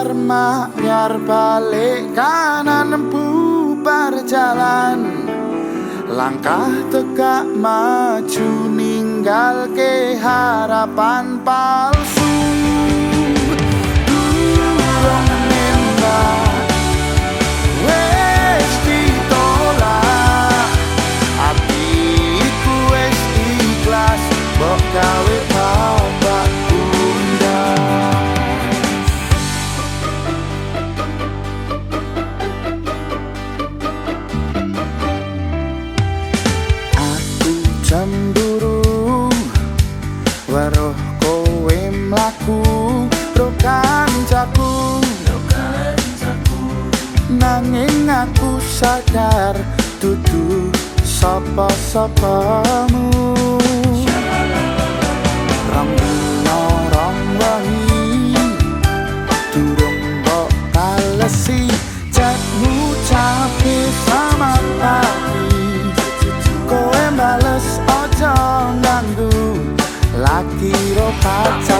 karma biar balik kanan bubar jalan langkah tegak maju ninggal ke harapan palsu. Nanging aku sadar Dudu sapa-sapamu. Rambino rambangi Durung kok kalesi. Jatmu capi sama tadi Koe bales ojo nganggu Laki ro pacar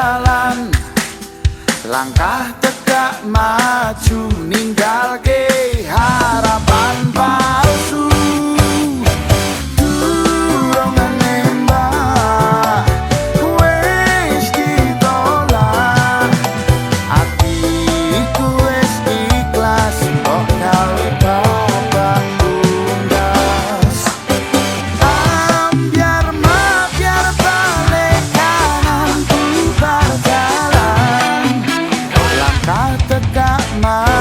jalan. Langkah tegak maju ninggal ke harapan my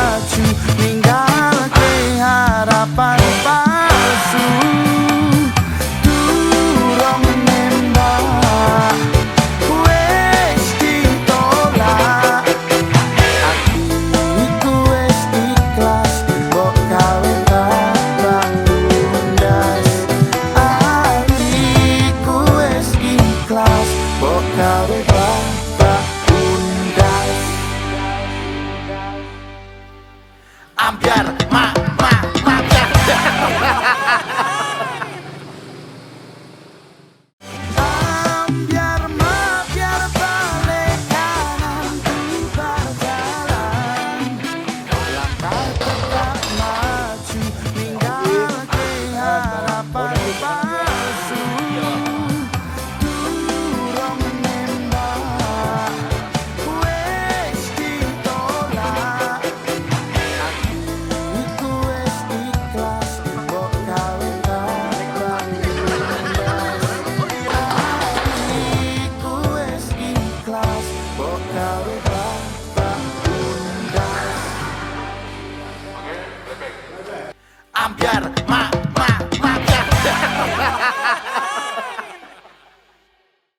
cambiar más. garra, mas